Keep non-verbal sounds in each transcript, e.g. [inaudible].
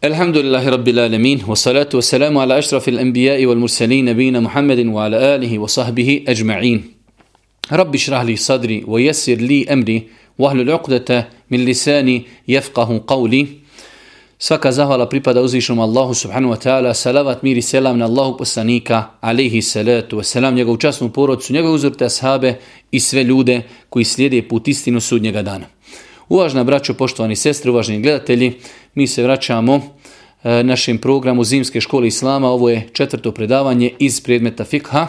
الحمد لله رب العالمين والصلاة والسلام على أشرف الأنبياء والمرسلين نبينا محمد وعلى آله وصحبه أجمعين رب اشرح لي صدري ويسر لي أمري واهل العقدة من لساني يفقه قولي Svaka zahvala pripada uzvišnom Allahu subhanahu wa ta'ala, salavat mir i selam na Allahu poslanika, alaihi salatu wa salam, njegovu časnu porodcu, njegovu uzorte ashabe i sve ljude koji slijede put istinu sudnjega dana. Uvažna braćo, poštovani sestre, uvaženi gledatelji, mi se vraćamo e, našem programu Zimske škole Islama. Ovo je četvrto predavanje iz predmeta fikha.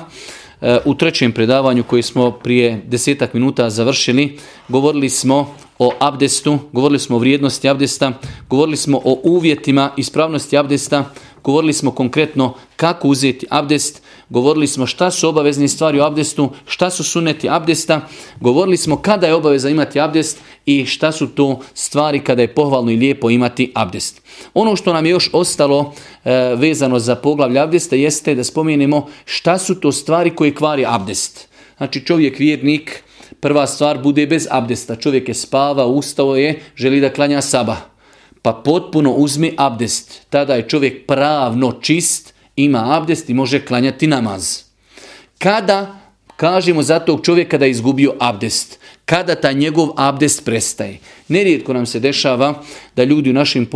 E, u trećem predavanju koji smo prije desetak minuta završili, govorili smo o abdestu, govorili smo o vrijednosti abdesta, govorili smo o uvjetima ispravnosti abdesta, govorili smo konkretno kako uzeti abdest, govorili smo šta su obavezne stvari u abdestu, šta su suneti abdesta, govorili smo kada je obaveza imati abdest i šta su to stvari kada je pohvalno i lijepo imati abdest. Ono što nam je još ostalo e, vezano za poglavlje abdesta jeste da spomenemo šta su to stvari koje kvari abdest. Znači čovjek vjernik, prva stvar bude bez abdesta. Čovjek je spava, ustao je, želi da klanja sabah. Pa potpuno uzmi abdest. Tada je čovjek pravno čist, ima abdest i može klanjati namaz. Kada kažemo za tog čovjeka da je izgubio abdest? Kada taj njegov abdest prestaje? Nerijetko nam se dešava da ljudi u našem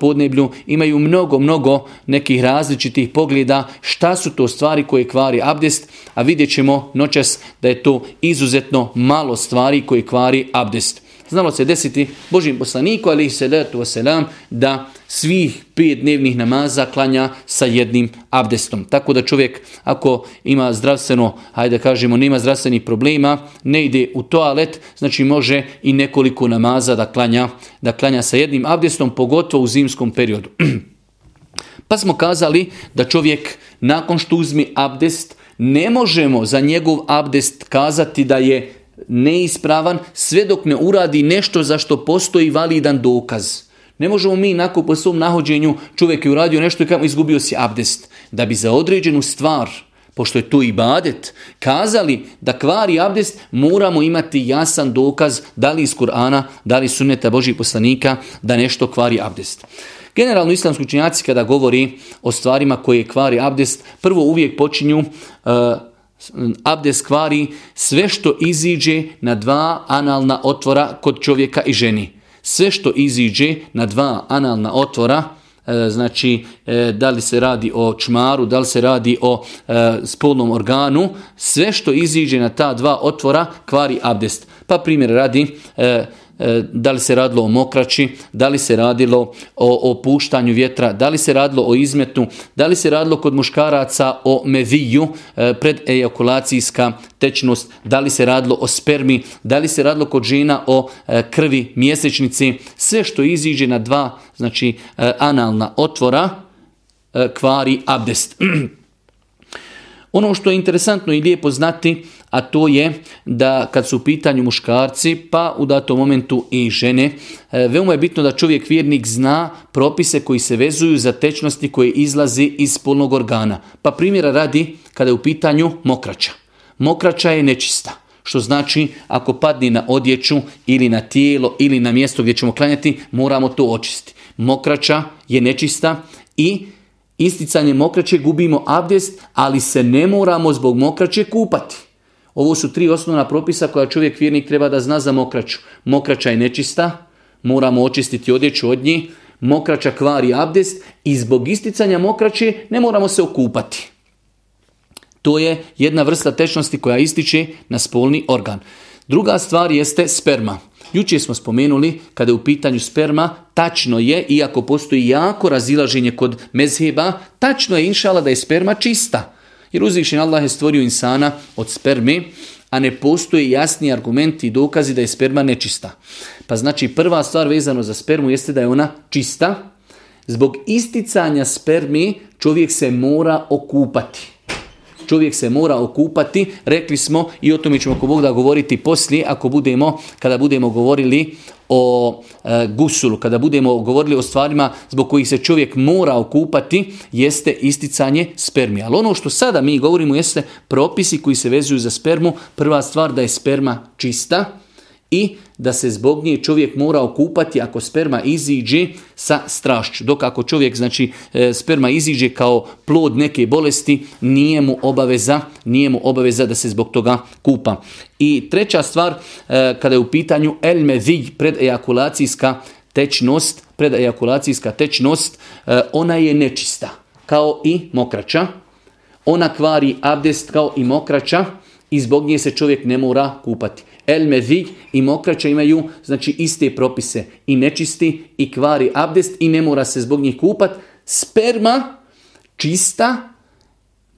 podneblju imaju mnogo, mnogo nekih različitih pogleda šta su to stvari koje kvari abdest, a vidjet ćemo noćas da je to izuzetno malo stvari koje kvari abdest. Znalo se desiti Božim poslaniku, ali i salatu wasalam, da svih pet dnevnih namaza klanja sa jednim abdestom. Tako da čovjek ako ima zdravstveno, hajde kažemo, nema zdravstvenih problema, ne ide u toalet, znači može i nekoliko namaza da klanja, da klanja sa jednim abdestom, pogotovo u zimskom periodu. [clears throat] pa smo kazali da čovjek nakon što uzmi abdest, ne možemo za njegov abdest kazati da je neispravan sve dok ne uradi nešto za što postoji validan dokaz. Ne možemo mi nakon po svom nahođenju čovjek je uradio nešto i kao izgubio si abdest. Da bi za određenu stvar, pošto je to ibadet, kazali da kvari abdest, moramo imati jasan dokaz da li iz Kur'ana, da li sunneta Božih poslanika, da nešto kvari abdest. Generalno islamski učinjaci kada govori o stvarima koje kvari abdest, prvo uvijek počinju uh, abdest kvari sve što iziđe na dva analna otvora kod čovjeka i ženi. Sve što iziđe na dva analna otvora, e, znači e, da li se radi o čmaru, da li se radi o e, spolnom organu, sve što iziđe na ta dva otvora kvari abdest. Pa primjer radi da li se radilo o mokraći, da li se radilo o opuštanju vjetra, da li se radilo o izmetu, da li se radilo kod muškaraca o meviju, e, predejakulacijska tečnost, da li se radilo o spermi, da li se radilo kod žena o e, krvi mjesečnici, sve što iziđe na dva znači analna otvora kvari abdest. [clears throat] Ono što je interesantno i lijepo znati, a to je da kad su u pitanju muškarci, pa u datom momentu i žene, e, veoma je bitno da čovjek vjernik zna propise koji se vezuju za tečnosti koje izlazi iz spolnog organa. Pa primjera radi kada je u pitanju mokraća. Mokraća je nečista. Što znači, ako padne na odjeću ili na tijelo ili na mjesto gdje ćemo klanjati, moramo to očistiti. Mokraća je nečista i isticanje mokraće gubimo abdest, ali se ne moramo zbog mokraće kupati. Ovo su tri osnovna propisa koja čovjek vjernik treba da zna za mokraću. Mokraća je nečista, moramo očistiti odjeću od njih, mokraća kvari abdest i zbog isticanja mokraće ne moramo se okupati. To je jedna vrsta tečnosti koja ističe na spolni organ. Druga stvar jeste sperma. Jučer smo spomenuli, kada je u pitanju sperma, tačno je, iako postoji jako razilaženje kod mezheba, tačno je inšala da je sperma čista. Jer uzvišen Allah je stvorio insana od sperme, a ne postoje jasni argumenti i dokazi da je sperma nečista. Pa znači prva stvar vezano za spermu jeste da je ona čista. Zbog isticanja spermi čovjek se mora okupati čovjek se mora okupati. Rekli smo i o tome ćemo ako Bog da govoriti poslije, ako budemo, kada budemo govorili o e, gusulu, kada budemo govorili o stvarima zbog kojih se čovjek mora okupati, jeste isticanje spermija. Ali ono što sada mi govorimo jeste propisi koji se vezuju za spermu. Prva stvar da je sperma čista i da se zbog nje čovjek mora okupati ako sperma iziđe sa strašću. Dok ako čovjek, znači e, sperma iziđe kao plod neke bolesti, nije mu obaveza, nije mu obaveza da se zbog toga kupa. I treća stvar, e, kada je u pitanju el pred predejakulacijska tečnost, predejakulacijska tečnost, e, ona je nečista, kao i mokrača. Ona kvari abdest kao i mokrača i zbog nje se čovjek ne mora kupati. El i mokraća imaju znači iste propise i nečisti i kvari abdest i ne mora se zbog njih kupat. Sperma čista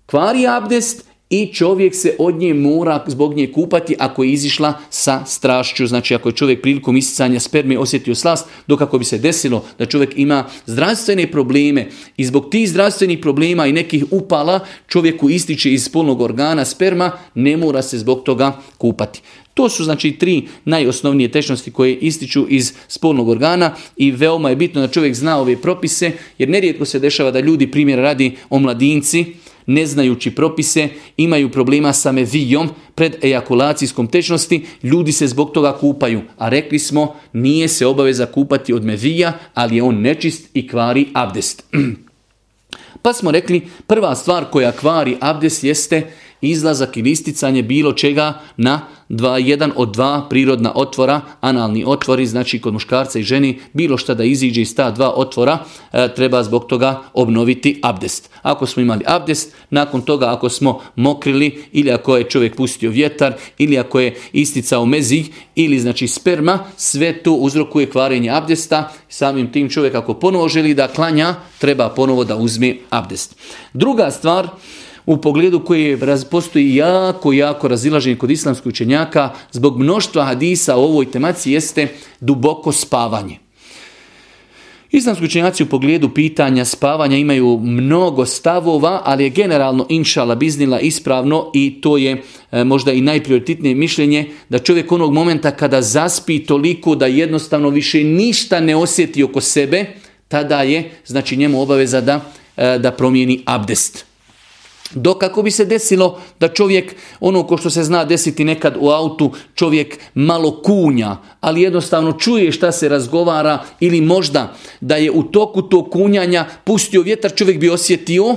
kvari abdest i čovjek se od nje mora zbog nje kupati ako je izišla sa strašću. Znači ako je čovjek prilikom isticanja sperme osjetio slast, dok ako bi se desilo da čovjek ima zdravstvene probleme i zbog tih zdravstvenih problema i nekih upala čovjeku ističe iz spolnog organa sperma, ne mora se zbog toga kupati. To su znači tri najosnovnije tečnosti koje ističu iz spolnog organa i veoma je bitno da čovjek zna ove propise jer nerijetko se dešava da ljudi primjer radi o mladinci ne znajući propise, imaju problema sa mevijom pred ejakulacijskom tečnosti, ljudi se zbog toga kupaju. A rekli smo, nije se obaveza kupati od mevija, ali je on nečist i kvari abdest. [clears throat] pa smo rekli, prva stvar koja kvari abdest jeste izlazak ili isticanje bilo čega na dva, jedan od dva prirodna otvora, analni otvori, znači kod muškarca i ženi, bilo šta da iziđe iz ta dva otvora, e, treba zbog toga obnoviti abdest. Ako smo imali abdest, nakon toga ako smo mokrili ili ako je čovjek pustio vjetar ili ako je isticao mezih ili znači sperma, sve to uzrokuje kvarenje abdesta. Samim tim čovjek ako ponovo želi da klanja, treba ponovo da uzme abdest. Druga stvar, u pogledu koji postoji jako, jako razilaženje kod islamskih učenjaka zbog mnoštva hadisa o ovoj temaci jeste duboko spavanje. Islamski učenjaci u pogledu pitanja spavanja imaju mnogo stavova, ali je generalno inšala biznila ispravno i to je e, možda i najprioritetnije mišljenje da čovjek onog momenta kada zaspi toliko da jednostavno više ništa ne osjeti oko sebe, tada je znači njemu obaveza da, e, da promijeni abdest. Dok kako bi se desilo da čovjek, ono ko što se zna desiti nekad u autu, čovjek malo kunja, ali jednostavno čuje šta se razgovara ili možda da je u toku tog kunjanja pustio vjetar, čovjek bi osjetio,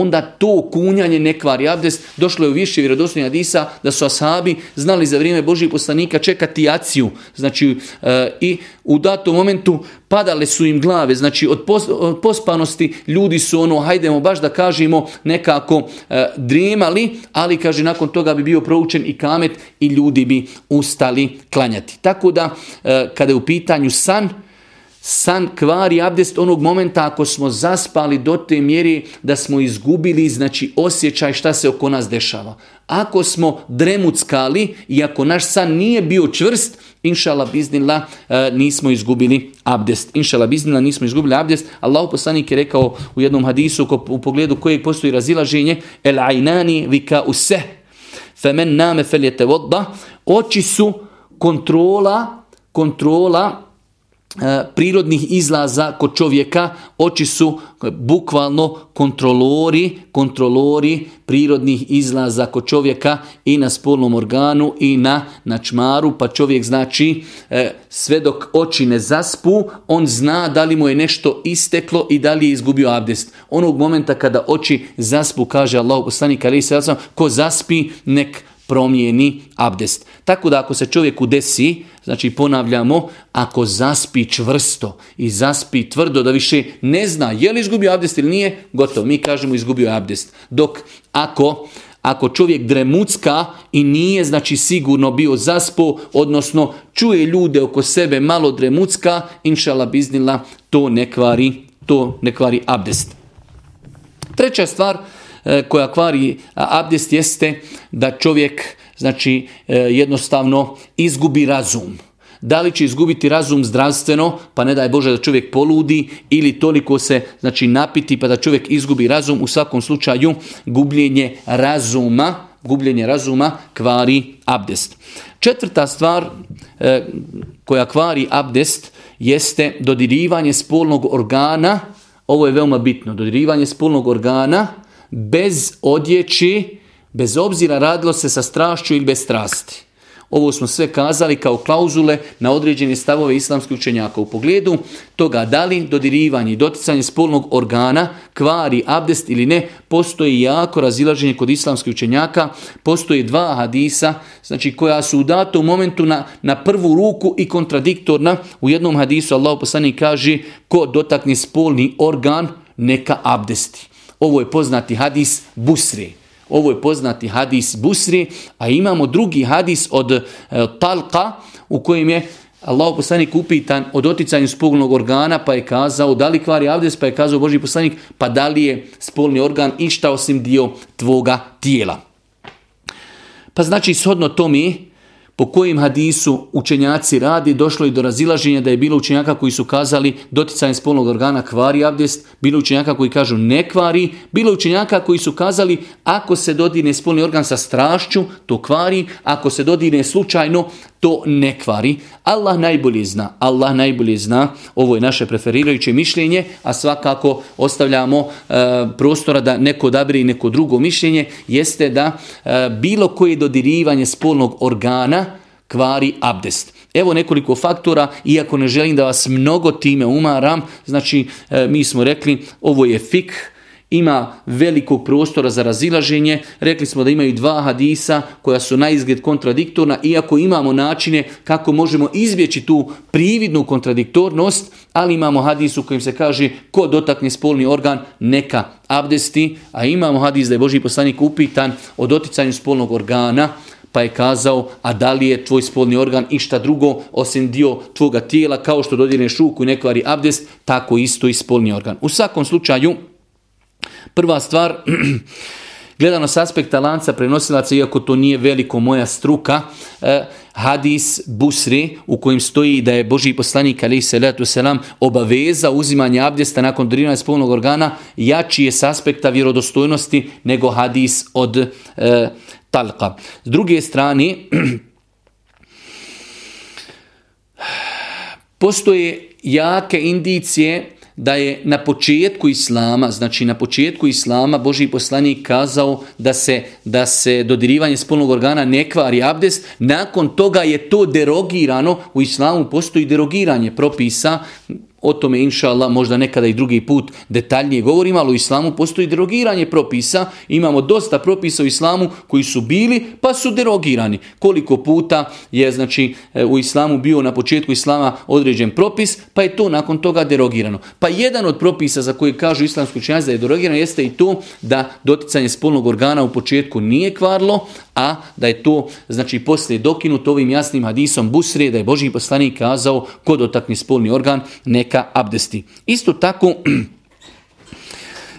onda to kunjanje ne kvari abdest. Došlo je u više vjerodostojnih hadisa da su ashabi znali za vrijeme Božih poslanika čekati aciju. Znači e, i u datom momentu padale su im glave. Znači od, pospanosti ljudi su ono, hajdemo baš da kažemo nekako e, drijemali, ali kaže nakon toga bi bio proučen i kamet i ljudi bi ustali klanjati. Tako da e, kada je u pitanju san, San kvari abdest onog momenta ako smo zaspali do te mjeri da smo izgubili znači osjećaj šta se oko nas dešava. Ako smo dremuckali i ako naš san nije bio čvrst, inšala biznila e, nismo izgubili abdest. Inšala biznila nismo izgubili abdest. Allah poslanik je rekao u jednom hadisu u pogledu kojeg postoji razilaženje el ajnani vika use femen name feljete vodba oči su kontrola kontrola prirodnih izlaza kod čovjeka, oči su bukvalno kontrolori, kontrolori prirodnih izlaza kod čovjeka i na spolnom organu i na, na čmaru, pa čovjek znači e, sve dok oči ne zaspu, on zna da li mu je nešto isteklo i da li je izgubio abdest. Onog momenta kada oči zaspu, kaže Allah ko zaspi nek promijeni abdest. Tako da ako se čovjeku desi, znači ponavljamo, ako zaspi čvrsto i zaspi tvrdo da više ne zna je li izgubio abdest ili nije, gotovo, mi kažemo izgubio abdest. Dok ako ako čovjek dremucka i nije znači sigurno bio zaspo, odnosno čuje ljude oko sebe malo dremucka, inšala biznila, to ne kvari, to ne kvari abdest. Treća stvar, koja kvari abdest jeste da čovjek znači e, jednostavno izgubi razum. Da li će izgubiti razum zdravstveno, pa ne daj Bože da čovjek poludi ili toliko se znači napiti pa da čovjek izgubi razum, u svakom slučaju gubljenje razuma, gubljenje razuma kvari abdest. Četvrta stvar e, koja kvari abdest jeste dodirivanje spolnog organa, ovo je veoma bitno, dodirivanje spolnog organa bez odjeći, bez obzira radilo se sa strašću ili bez strasti. Ovo smo sve kazali kao klauzule na određene stavove islamskih učenjaka. U pogledu toga da li dodirivanje i doticanje spolnog organa kvari abdest ili ne, postoji jako razilaženje kod islamskih učenjaka. Postoje dva hadisa znači koja su u datom momentu na, na prvu ruku i kontradiktorna. U jednom hadisu Allah poslanik kaže ko dotakne spolni organ neka abdesti. Ovo je poznati hadis Busri. Ovo je poznati hadis Busri, a imamo drugi hadis od e, Talka u kojem je Allah poslanik upitan o doticanju spolnog organa pa je kazao da li kvari abdest pa je kazao Boži poslanik pa da li je spolni organ išta osim dio tvoga tijela. Pa znači shodno to mi po kojim hadisu učenjaci radi, došlo i do razilaženja da je bilo učenjaka koji su kazali doticanje spolnog organa kvari abdest, bilo učenjaka koji kažu ne kvari, bilo učenjaka koji su kazali ako se dodine spolni organ sa strašću, to kvari, ako se dodine slučajno, to ne kvari. Allah najbolje zna, Allah najbolje zna, ovo je naše preferirajuće mišljenje, a svakako ostavljamo e, prostora da neko odabire i neko drugo mišljenje, jeste da e, bilo koje dodirivanje spolnog organa kvari abdest. Evo nekoliko faktora, iako ne želim da vas mnogo time umaram, znači e, mi smo rekli ovo je fik, ima velikog prostora za razilaženje. Rekli smo da imaju dva hadisa koja su na izgled kontradiktorna, iako imamo načine kako možemo izbjeći tu prividnu kontradiktornost, ali imamo hadis u kojem se kaže ko dotakne spolni organ neka abdesti, a imamo hadis da je Boži poslanik upitan o doticanju spolnog organa, pa je kazao, a da li je tvoj spolni organ išta drugo osim dio tvoga tijela, kao što dodirneš ruku i nekvari abdest, tako isto i spolni organ. U svakom slučaju, Prva stvar, [clears throat] gledano s aspekta lanca prenosilaca, iako to nije veliko moja struka, eh, hadis Busri u kojem stoji da je Boži poslanik ali se letu selam obaveza uzimanje abdesta nakon dodirivanja spolnog organa jači je s aspekta vjerodostojnosti nego hadis od eh, talka. S druge strane, [clears throat] postoje jake indicije da je na početku islama, znači na početku islama Boži poslanik kazao da se, da se dodirivanje spolnog organa ne kvari abdest, nakon toga je to derogirano, u islamu postoji derogiranje propisa o tome, inša Allah, možda nekada i drugi put detaljnije govorimo, ali u islamu postoji derogiranje propisa. Imamo dosta propisa u islamu koji su bili, pa su derogirani. Koliko puta je znači e, u islamu bio na početku islama određen propis, pa je to nakon toga derogirano. Pa jedan od propisa za koji kažu islamsku učenjaci da je derogirano jeste i to da doticanje spolnog organa u početku nije kvarlo, a da je to znači poslije dokinuto ovim jasnim hadisom Busrije da je Boži poslanik kazao kod dotakni spolni organ neka abdesti. Isto tako [clears throat]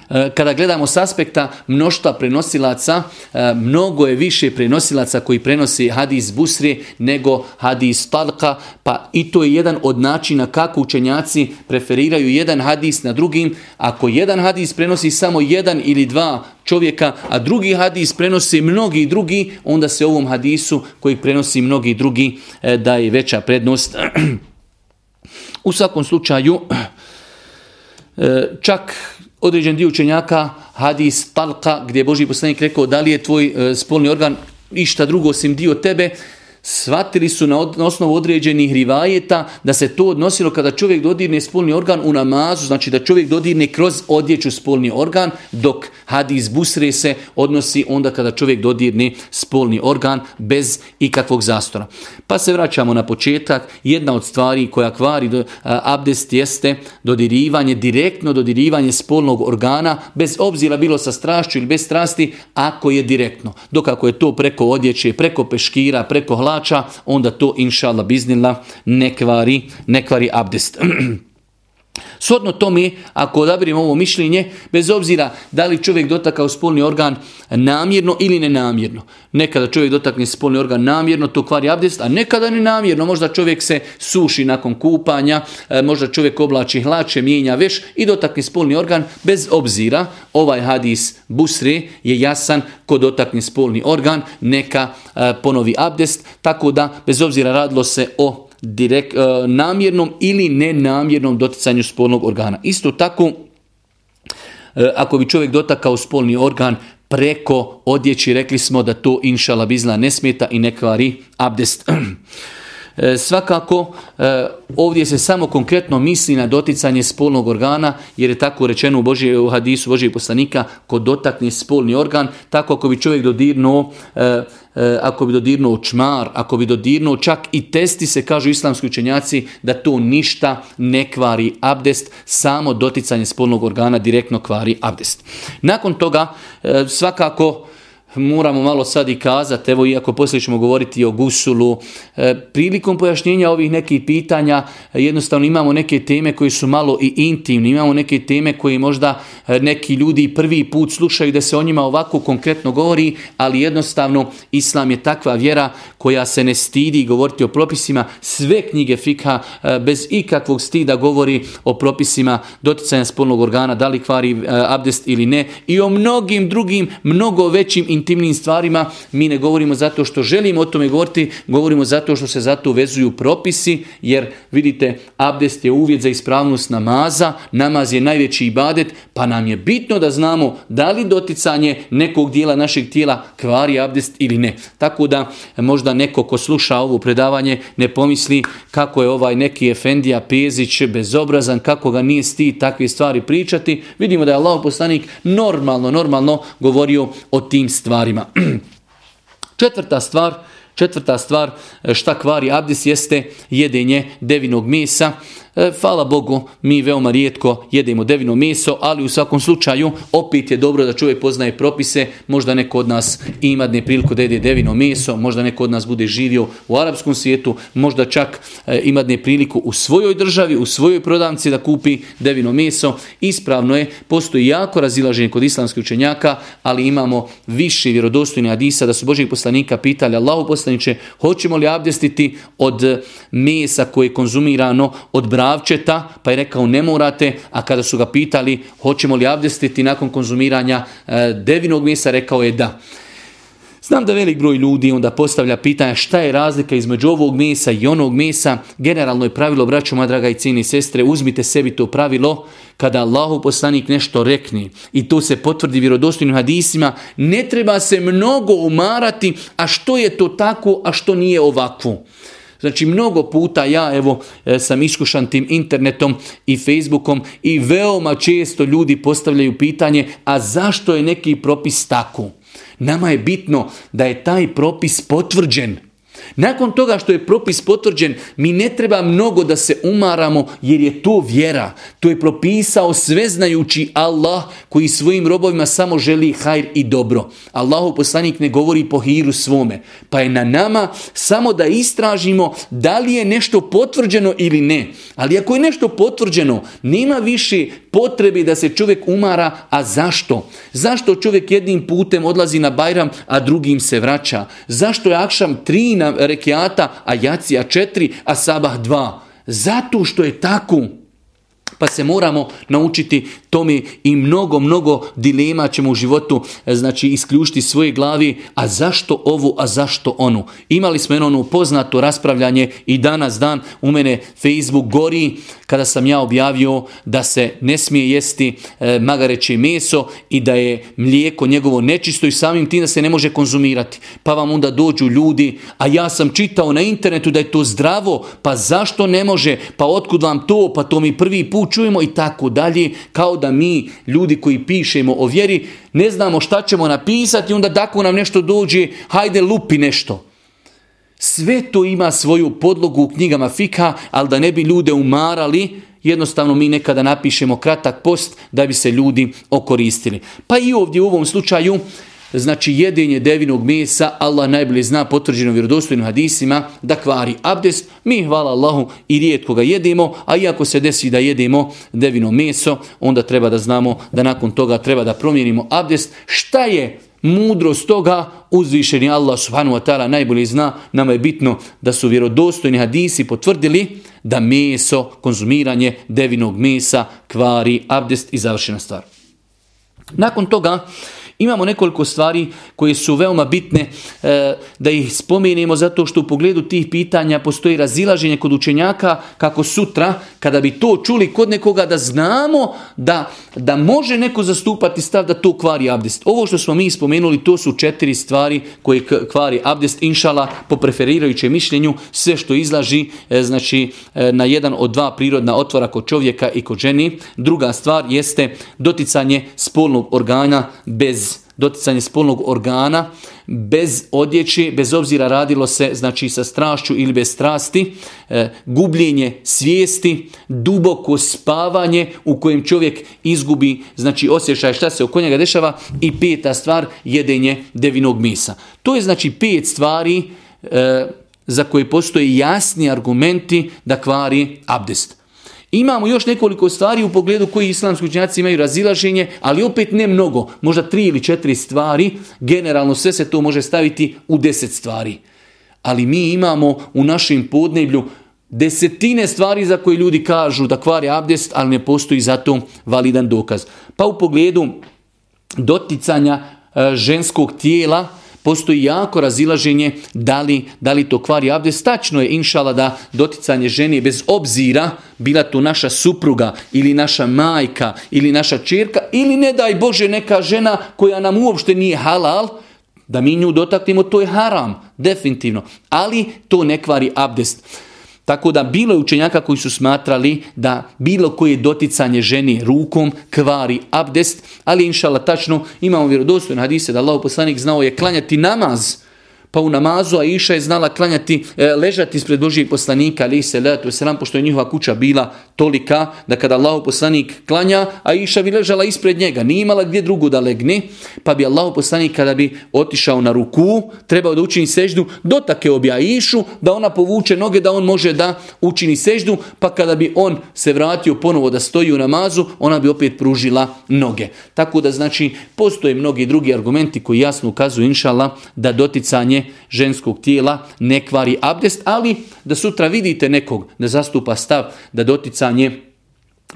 E, kada gledamo s aspekta mnoštva prenosilaca, e, mnogo je više prenosilaca koji prenosi hadis Busri nego hadis Talka, pa i to je jedan od načina kako učenjaci preferiraju jedan hadis na drugim. Ako jedan hadis prenosi samo jedan ili dva čovjeka, a drugi hadis prenosi mnogi drugi, onda se ovom hadisu koji prenosi mnogi drugi e, daje veća prednost. [clears throat] U svakom slučaju, [clears throat] čak određen dio učenjaka hadis talka gdje je Boži poslanik rekao da li je tvoj e, spolni organ išta drugo osim dio tebe, shvatili su na, osnovu određenih rivajeta da se to odnosilo kada čovjek dodirne spolni organ u namazu, znači da čovjek dodirne kroz odjeću spolni organ, dok hadis busre se odnosi onda kada čovjek dodirne spolni organ bez ikakvog zastora. Pa se vraćamo na početak. Jedna od stvari koja kvari do, abdest jeste dodirivanje, direktno dodirivanje spolnog organa, bez obzira bilo sa strašću ili bez strasti, ako je direktno. Dok ako je to preko odjeće, preko peškira, preko hlada, hlača, onda to inša Allah biznila ne kvari, ne kvari abdest. [clears throat] Shodno tome, ako odabirimo ovo mišljenje, bez obzira da li čovjek dotakao spolni organ namjerno ili nenamjerno. Nekada čovjek dotakne spolni organ namjerno, to kvari abdest, a nekada nenamjerno. Možda čovjek se suši nakon kupanja, e, možda čovjek oblači hlače, mijenja veš i dotakne spolni organ. Bez obzira, ovaj hadis Busre je jasan ko dotakne spolni organ, neka e, ponovi abdest. Tako da, bez obzira radilo se o direkt, e, namjernom ili nenamjernom doticanju spolnog organa. Isto tako, e, ako bi čovjek dotakao spolni organ preko odjeći. Rekli smo da to inšala bizla ne smeta i ne kvari abdest. [clears throat] E, svakako, e, ovdje se samo konkretno misli na doticanje spolnog organa, jer je tako rečeno u, Božje, u hadisu Božijeg poslanika, ko dotakne spolni organ, tako ako bi čovjek dodirnuo, e, ako bi dodirnuo čmar, ako bi dodirnuo čak i testi se, kažu islamski učenjaci, da to ništa ne kvari abdest, samo doticanje spolnog organa direktno kvari abdest. Nakon toga, svakako, moramo malo sad i kazati, evo iako poslije ćemo govoriti o gusulu, e, prilikom pojašnjenja ovih nekih pitanja jednostavno imamo neke teme koje su malo i intimne, imamo neke teme koje možda e, neki ljudi prvi put slušaju da se o njima ovako konkretno govori, ali jednostavno Islam je takva vjera koja se ne stidi govoriti o propisima, sve knjige fika e, bez ikakvog stida govori o propisima doticanja spolnog organa, da li kvari abdest ili ne i o mnogim drugim, mnogo većim intimnim stvarima, mi ne govorimo zato što želimo o tome govoriti, govorimo zato što se zato vezuju propisi, jer vidite, abdest je uvjet za ispravnost namaza, namaz je najveći ibadet, pa nam je bitno da znamo da li doticanje nekog dijela našeg tijela kvari abdest ili ne. Tako da možda neko ko sluša ovo predavanje ne pomisli kako je ovaj neki Efendija Pezić bezobrazan, kako ga nije sti takve stvari pričati. Vidimo da je Allah poslanik normalno, normalno govorio o tim stvarima stvarima. [clears throat] Četvrta stvar, četvrta stvar šta kvari abdis jeste jedenje devinog mesa. E, hvala Bogu, mi veoma rijetko jedemo devino meso, ali u svakom slučaju opet je dobro da čovjek poznaje propise. Možda neko od nas ima dne priliku da jede devino meso, možda neko od nas bude živio u arapskom svijetu, možda čak e, ima dne priliku u svojoj državi, u svojoj prodavnici da kupi devino meso. Ispravno je, postoji jako razilaženje kod islamskih učenjaka, ali imamo više vjerodostojne hadisa da su Božih poslanika pitali Allahu poslaniče, hoćemo li abdestiti od mesa koje je konzumirano od mravčeta, pa je rekao ne morate, a kada su ga pitali hoćemo li abdestiti nakon konzumiranja e, devinog mesa, rekao je da. Znam da velik broj ljudi onda postavlja pitanja šta je razlika između ovog mesa i onog mesa. Generalno je pravilo, braćo moja draga i cijeni sestre, uzmite sebi to pravilo. Kada Allahu poslanik nešto rekne i to se potvrdi vjerodostojnim hadisima, ne treba se mnogo umarati, a što je to tako, a što nije ovakvo. Znači mnogo puta ja evo e, sam iskušan tim internetom i Facebookom i veoma često ljudi postavljaju pitanje a zašto je neki propis tako? Nama je bitno da je taj propis potvrđen. Nakon toga što je propis potvrđen, mi ne treba mnogo da se umaramo jer je to vjera. To je propisao sveznajući Allah koji svojim robovima samo želi hajr i dobro. Allahu poslanik ne govori po hiru svome. Pa je na nama samo da istražimo da li je nešto potvrđeno ili ne. Ali ako je nešto potvrđeno, nema više potrebe da se čovjek umara, a zašto? Zašto čovjek jednim putem odlazi na Bajram, a drugim se vraća? Zašto je Akšam tri na rekiata, a Jacija četiri, a Sabah dva? Zato što je tako. Pa se moramo naučiti tome i mnogo, mnogo dilema ćemo u životu znači isključiti svoje glavi, a zašto ovu, a zašto onu. Imali smo jedno poznato raspravljanje i danas dan u mene Facebook gori kada sam ja objavio da se ne smije jesti e, magareće meso i da je mlijeko njegovo nečisto i samim tim da se ne može konzumirati. Pa vam onda dođu ljudi, a ja sam čitao na internetu da je to zdravo, pa zašto ne može, pa otkud vam to, pa to mi prvi put čujemo i tako dalje, kao da mi, ljudi koji pišemo o vjeri, ne znamo šta ćemo napisati, onda tako nam nešto dođe, hajde lupi nešto. Sve to ima svoju podlogu u knjigama fika, ali da ne bi ljude umarali, jednostavno mi nekada napišemo kratak post da bi se ljudi okoristili. Pa i ovdje u ovom slučaju znači jedenje devinog mesa, Allah najbolje zna potvrđeno vjerodostojnim hadisima da kvari abdest. Mi, hvala Allahu, i rijetko ga jedemo, a iako se desi da jedemo devino meso, onda treba da znamo da nakon toga treba da promijenimo abdest. Šta je mudrost toga uzvišeni Allah subhanahu wa ta'ala najbolje zna, nama je bitno da su vjerodostojni hadisi potvrdili da meso, konzumiranje devinog mesa kvari abdest i završena stvar. Nakon toga Imamo nekoliko stvari koje su veoma bitne e, da ih spomenemo zato što u pogledu tih pitanja postoji razilaženje kod učenjaka kako sutra kada bi to čuli kod nekoga da znamo da, da može neko zastupati stav da to kvari abdest. Ovo što smo mi spomenuli to su četiri stvari koje kvari abdest inšala po preferirajućem mišljenju sve što izlaži e, znači e, na jedan od dva prirodna otvora kod čovjeka i kod ženi. Druga stvar jeste doticanje spolnog organa bez doticanje spolnog organa bez odjeće, bez obzira radilo se znači sa strašću ili bez strasti, e, gubljenje svijesti, duboko spavanje u kojem čovjek izgubi znači osjećaj šta se oko njega dešava i peta stvar jedenje devinog misa. To je znači pet stvari e, za koje postoje jasni argumenti da kvari abdest. Imamo još nekoliko stvari u pogledu koji islamski učenjaci imaju razilaženje, ali opet ne mnogo, možda tri ili četiri stvari, generalno sve se to može staviti u deset stvari. Ali mi imamo u našem podneblju desetine stvari za koje ljudi kažu da kvari abdest, ali ne postoji za to validan dokaz. Pa u pogledu doticanja e, ženskog tijela, postoji jako razilaženje da li, da li to kvari abdest. Tačno je inšala da doticanje žene bez obzira bila to naša supruga ili naša majka ili naša čirka ili ne daj Bože neka žena koja nam uopšte nije halal, da mi nju dotaknemo, to je haram, definitivno. Ali to ne kvari abdest. Tako da bilo je učenjaka koji su smatrali da bilo koje doticanje ženi rukom kvari abdest, ali inšala tačno imamo vjerodostojne hadise da Allah poslanik znao je klanjati namaz pa u namazu Aisha je znala klanjati, e, ležati ispred Božijeg poslanika, ali se letu selam, pošto je njihova kuća bila tolika da kada Allah poslanik klanja, Aisha bi ležala ispred njega, nije imala gdje drugu da legne, pa bi Allah poslanik kada bi otišao na ruku, trebao da učini seždu, dotake obi Aishu, da ona povuče noge, da on može da učini seždu, pa kada bi on se vratio ponovo da stoji u namazu, ona bi opet pružila noge. Tako da znači postoje mnogi drugi argumenti koji jasno ukazuju inšala da doticanje ženskog tijela ne kvari abdest, ali da sutra vidite nekog da zastupa stav da doticanje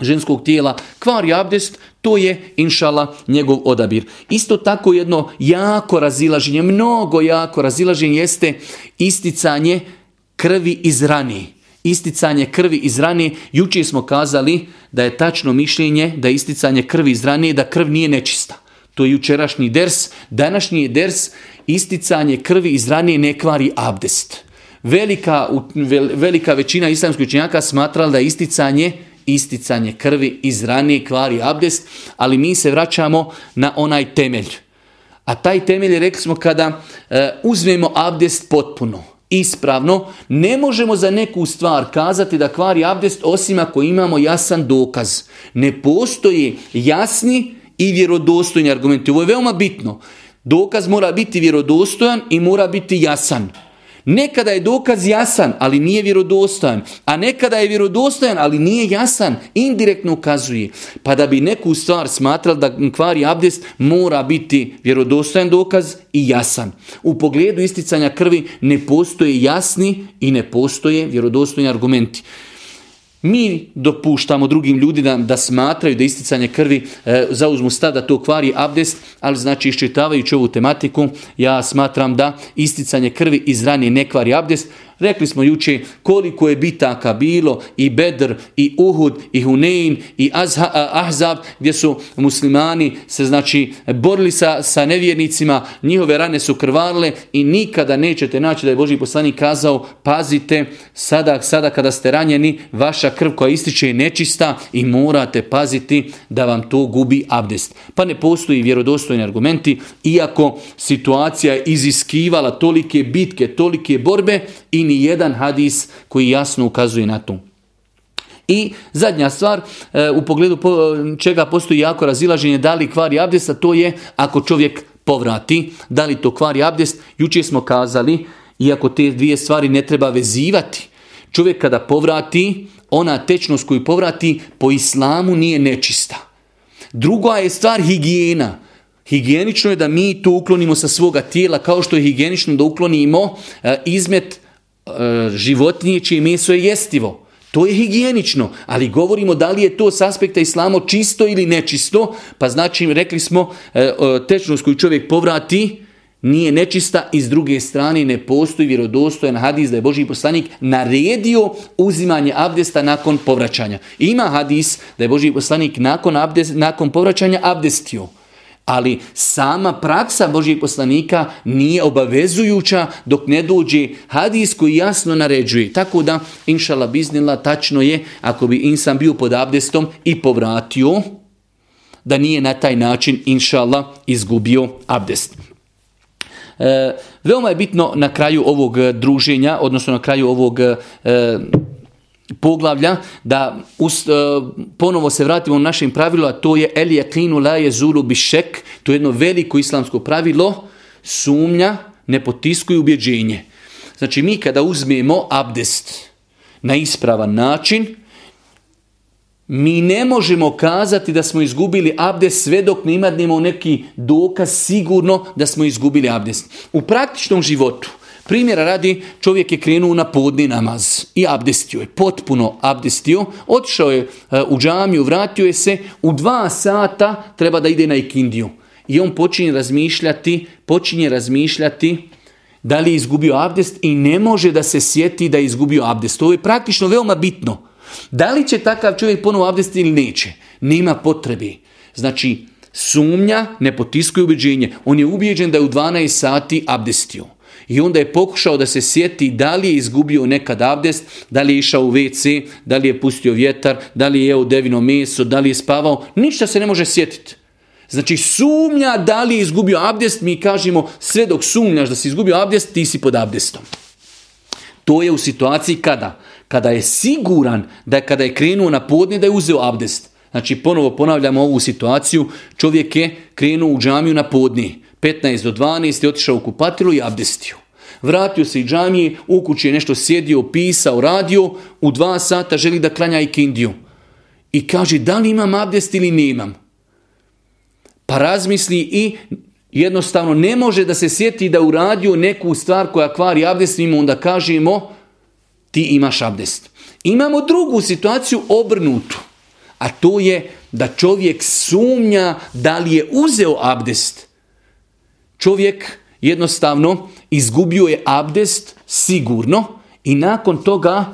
ženskog tijela kvari abdest, to je inšala njegov odabir. Isto tako jedno jako razilaženje, mnogo jako razilaženje jeste isticanje krvi iz rane. Isticanje krvi iz rane, jučer smo kazali da je tačno mišljenje da je isticanje krvi iz rane, da krv nije nečista. To je jučerašnji ders. Današnji je ders isticanje krvi iz ranije ne kvari abdest. Velika, velika većina islamskih učenjaka smatrala da je isticanje isticanje krvi iz ranije kvari abdest, ali mi se vraćamo na onaj temelj. A taj temelj je, rekli smo, kada e, uzmemo abdest potpuno, ispravno, ne možemo za neku stvar kazati da kvari abdest osim ako imamo jasan dokaz. Ne postoji jasni i vjerodostojni argumenti. Ovo je veoma bitno. Dokaz mora biti vjerodostojan i mora biti jasan. Nekada je dokaz jasan, ali nije vjerodostojan, a nekada je vjerodostojan, ali nije jasan, indirektno ukazuje. Pa da bi neku stvar smatrali da kvari abdest, mora biti vjerodostojan dokaz i jasan. U pogledu isticanja krvi ne postoje jasni i ne postoje vjerodostojni argumenti. Mi dopuštamo drugim ljudima da, smatraju da isticanje krvi e, zauzmu stav da to kvari abdest, ali znači iščitavajući ovu tematiku ja smatram da isticanje krvi iz ranije ne kvari abdest, Rekli smo juče koliko je bitaka bilo i Bedr i Uhud i Hunein i Ahzab gdje su muslimani se znači borili sa, sa nevjernicima, njihove rane su krvarle i nikada nećete naći da je Boži poslanik kazao pazite sada, sada kada ste ranjeni vaša krv koja ističe je nečista i morate paziti da vam to gubi abdest. Pa ne postoji vjerodostojni argumenti iako situacija je iziskivala tolike bitke, tolike borbe i ni jedan hadis koji jasno ukazuje na to. I zadnja stvar, e, u pogledu čega postoji jako razilaženje da li kvari abdesta, to je ako čovjek povrati, da li to kvari abdest. Jučer smo kazali, iako te dvije stvari ne treba vezivati, čovjek kada povrati, ona tečnost koju povrati po islamu nije nečista. Druga je stvar higijena. Higijenično je da mi to uklonimo sa svoga tijela kao što je higijenično da uklonimo e, izmet životinje čije meso je jestivo. To je higijenično, ali govorimo da li je to s aspekta islamo čisto ili nečisto, pa znači rekli smo e, tečnost koju čovjek povrati, nije nečista i s druge strane ne postoji vjerodostojan hadis da je Boži poslanik naredio uzimanje abdesta nakon povraćanja. Ima hadis da je Boži poslanik nakon, abdest, nakon povraćanja abdestio. Ali sama praksa Božijeg poslanika nije obavezujuća dok ne dođe hadis koji jasno naređuje. Tako da, inšala biznila, tačno je, ako bi insan bio pod abdestom i povratio, da nije na taj način, inšala, izgubio abdest. E, veoma je bitno na kraju ovog druženja, odnosno na kraju ovog e, poglavlja, da us, e, ponovo se vratimo u našem pravilu, a to je el klinu la je zulu bišek, to je jedno veliko islamsko pravilo, sumnja ne potiskuju ubjeđenje. Znači mi kada uzmemo abdest na ispravan način, mi ne možemo kazati da smo izgubili abdest sve dok ne imadnemo neki dokaz sigurno da smo izgubili abdest. U praktičnom životu, primjera radi, čovjek je krenuo na podni namaz i abdestio je, potpuno abdestio, otišao je e, u džamiju, vratio je se, u dva sata treba da ide na ikindiju. I on počinje razmišljati, počinje razmišljati da li je izgubio abdest i ne može da se sjeti da je izgubio abdest. To je praktično veoma bitno. Da li će takav čovjek ponovo abdestiti ili neće? Nema potrebe. Znači, sumnja ne potiskuje ubeđenje. On je ubijeđen da je u 12 sati abdestio. I onda je pokušao da se sjeti da li je izgubio nekad abdest, da li je išao u WC, da li je pustio vjetar, da li je jeo devino meso, da li je spavao. Ništa se ne može sjetiti. Znači sumnja da li je izgubio abdest, mi kažemo sve dok sumnjaš da si izgubio abdest, ti si pod abdestom. To je u situaciji kada? Kada je siguran da je kada je krenuo na podne da je uzeo abdest. Znači ponovo ponavljamo ovu situaciju, čovjek je krenuo u džamiju na podne, 15 do 12 je otišao u kupatilu i abdestio. Vratio se i džamije, u kući je nešto sjedio, pisao, radio, u dva sata želi da klanja ikindiju. I kaže da li imam abdest ili nemam. Pa razmisli i jednostavno ne može da se sjeti da uradio neku stvar koja kvari abdest, mi onda kažemo ti imaš abdest. Imamo drugu situaciju obrnutu, a to je da čovjek sumnja da li je uzeo abdest. Čovjek jednostavno izgubio je abdest sigurno i nakon toga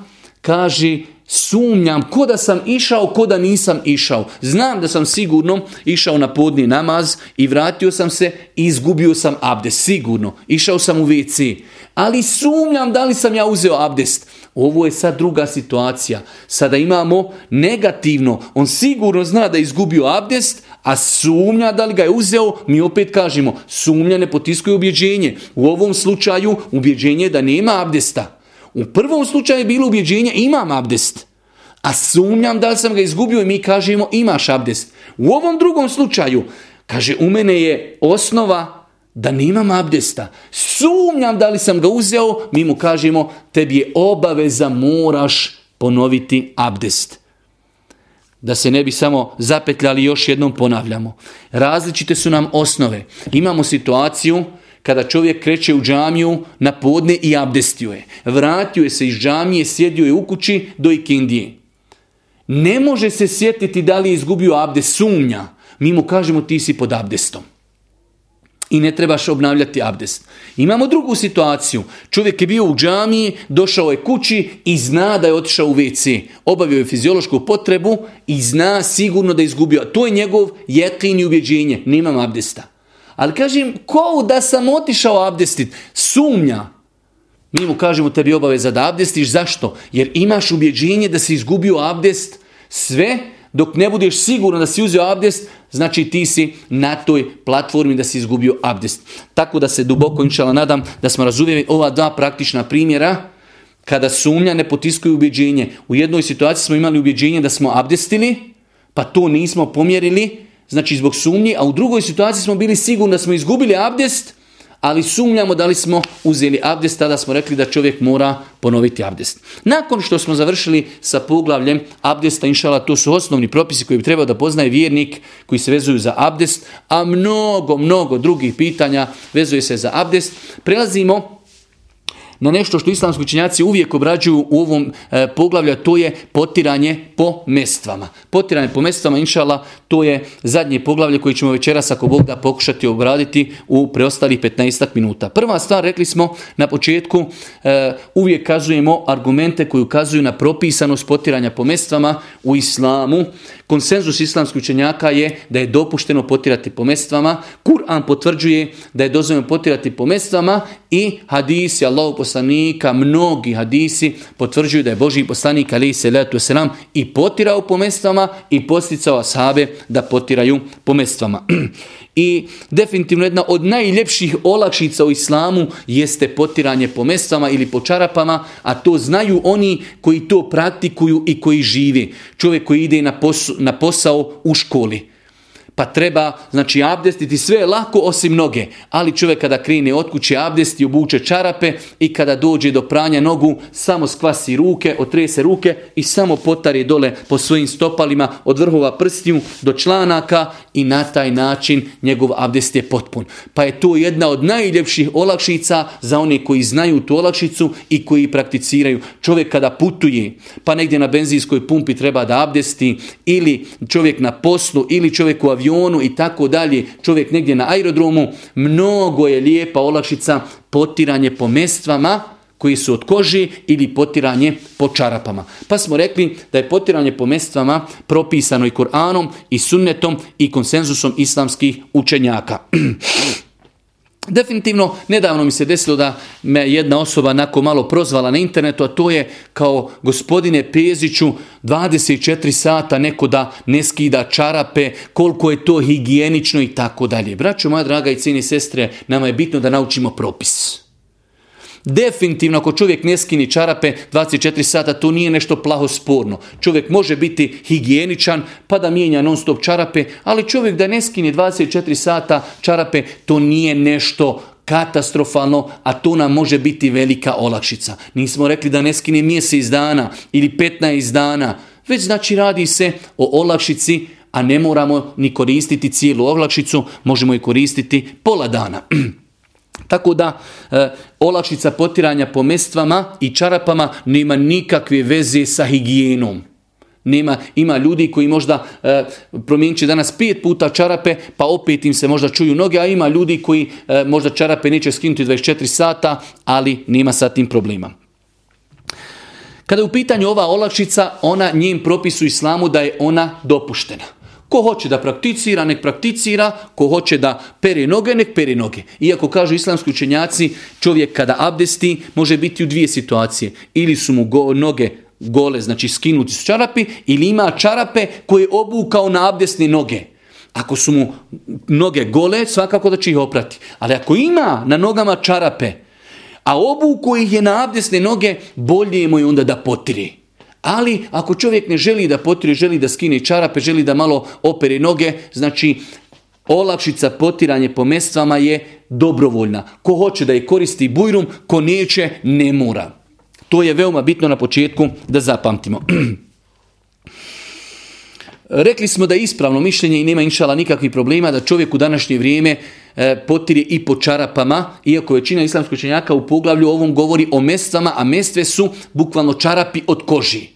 kaže sumnjam ko da sam išao, ko da nisam išao. Znam da sam sigurno išao na podni namaz i vratio sam se i izgubio sam abdest. Sigurno. Išao sam u WC. Ali sumnjam da li sam ja uzeo abdest. Ovo je sad druga situacija. Sada imamo negativno. On sigurno zna da je izgubio abdest, a sumnja da li ga je uzeo, mi opet kažemo, sumnja ne potiskuje ubjeđenje. U ovom slučaju ubjeđenje je da nema abdesta. U prvom slučaju je bilo ubjeđenje imam abdest. A sumnjam da li sam ga izgubio i mi kažemo imaš abdest. U ovom drugom slučaju, kaže u mene je osnova da nemam abdesta. Sumnjam da li sam ga uzeo, mi mu kažemo tebi je obaveza moraš ponoviti abdest. Da se ne bi samo zapetljali, još jednom ponavljamo. Različite su nam osnove. Imamo situaciju kada čovjek kreće u džamiju na podne i abdestio je. Vratio je se iz džamije, sjedio je u kući do ikindije. Ne može se sjetiti da li je izgubio abdest, sumnja. Mi mu kažemo ti si pod abdestom. I ne trebaš obnavljati abdest. Imamo drugu situaciju. Čovjek je bio u džamiji, došao je kući i zna da je otišao u WC. Obavio je fiziološku potrebu i zna sigurno da je izgubio. To je njegov jeklin i ubjeđenje. Nemam abdesta. Ali kažem, ko da sam otišao abdestit? Sumnja. Mi mu kažemo tebi obaveza da abdestiš. Zašto? Jer imaš ubjeđenje da si izgubio abdest sve dok ne budeš siguran da si uzeo abdest, znači ti si na toj platformi da si izgubio abdest. Tako da se duboko inšala nadam da smo razumjeli ova dva praktična primjera kada sumnja ne potiskuju ubjeđenje. U jednoj situaciji smo imali ubjeđenje da smo abdestili, pa to nismo pomjerili, znači zbog sumnje, a u drugoj situaciji smo bili sigurni da smo izgubili abdest, ali sumnjamo da li smo uzeli abdest, tada smo rekli da čovjek mora ponoviti abdest. Nakon što smo završili sa poglavljem abdesta, inšala, to su osnovni propisi koji bi trebao da poznaje vjernik koji se vezuju za abdest, a mnogo, mnogo drugih pitanja vezuje se za abdest. Prelazimo na nešto što islamski učenjaci uvijek obrađuju u ovom e, poglavlju, to je potiranje po mestvama. Potiranje po mestvama, inšala, to je zadnje poglavlje koje ćemo večeras ako Bog da pokušati obraditi u preostalih 15 minuta. Prva stvar, rekli smo na početku, e, uvijek kazujemo argumente koji ukazuju na propisanost potiranja po mestvama u islamu. Konsenzus islamskih učenjaka je da je dopušteno potirati po mestvama. Kur'an potvrđuje da je dozvoljeno potirati po mestvama i hadisi Allahu poslanika, mnogi hadisi potvrđuju da je Boži poslanik ali se letu selam i potirao po mestvama i posticao ashabe da potiraju po mestvama. [clears throat] I definitivno jedna od najljepših olakšica u islamu jeste potiranje po mestvama ili po čarapama, a to znaju oni koji to praktikuju i koji živi. Čovjek koji ide na, na posao u školi pa treba, znači, abdestiti sve lako osim noge. Ali čovjek kada krene od kuće abdesti, obuče čarape i kada dođe do pranja nogu, samo skvasi ruke, otrese ruke i samo potari dole po svojim stopalima od vrhova prstiju do članaka i na taj način njegov abdest je potpun. Pa je to jedna od najljepših olakšica za one koji znaju tu olakšicu i koji prakticiraju. Čovjek kada putuje, pa negdje na benzinskoj pumpi treba da abdesti ili čovjek na poslu ili čovjek u i tako dalje, čovjek negdje na aerodromu, mnogo je lijepa olakšica potiranje po mestvama koji su od koži ili potiranje po čarapama. Pa smo rekli da je potiranje po mestvama propisano i Koranom i sunnetom i konsenzusom islamskih učenjaka. [clears throat] Definitivno, nedavno mi se desilo da me jedna osoba nako malo prozvala na internetu, a to je kao gospodine Peziću 24 sata neko da ne skida čarape, koliko je to higijenično i tako dalje. Braćo moja draga i cijeni sestre, nama je bitno da naučimo propis. Definitivno ako čovjek ne skini čarape 24 sata, to nije nešto plaho sporno. Čovjek može biti higijeničan pa da mijenja non stop čarape, ali čovjek da ne skini 24 sata čarape, to nije nešto katastrofalno, a to nam može biti velika olakšica. Nismo rekli da ne skini mjesec dana ili 15 dana, već znači radi se o olakšici, a ne moramo ni koristiti cijelu olakšicu, možemo i koristiti pola dana. [clears throat] Tako da e, olakšica potiranja po mestvama i čarapama nema nikakve veze sa higijenom. Nema, ima ljudi koji možda e, promijenit će danas pet puta čarape, pa opet im se možda čuju noge, a ima ljudi koji e, možda čarape neće skinuti 24 sata, ali nema sa tim problema. Kada je u pitanju ova olakšica, ona njem propisu islamu da je ona dopuštena. Ko hoće da prakticira, nek prakticira, ko hoće da pere noge, nek pere noge. Iako kažu islamski učenjaci, čovjek kada abdesti može biti u dvije situacije. Ili su mu go, noge gole, znači skinuti su čarapi, ili ima čarape koje je obukao na abdesne noge. Ako su mu noge gole, svakako da će ih oprati. Ali ako ima na nogama čarape, a obuku ih je na abdesne noge, bolje mu je onda da potiri. Ali ako čovjek ne želi da potire, želi da skine čarape, želi da malo opere noge, znači olakšica potiranje po mestvama je dobrovoljna. Ko hoće da je koristi bujrum, ko neće, ne mora. To je veoma bitno na početku da zapamtimo. [clears throat] Rekli smo da je ispravno mišljenje i nema inšala nikakvih problema da čovjek u današnje vrijeme e, potire i po čarapama, iako većina islamskog učenjaka u poglavlju ovom govori o mestvama, a mestve su bukvalno čarapi od koži.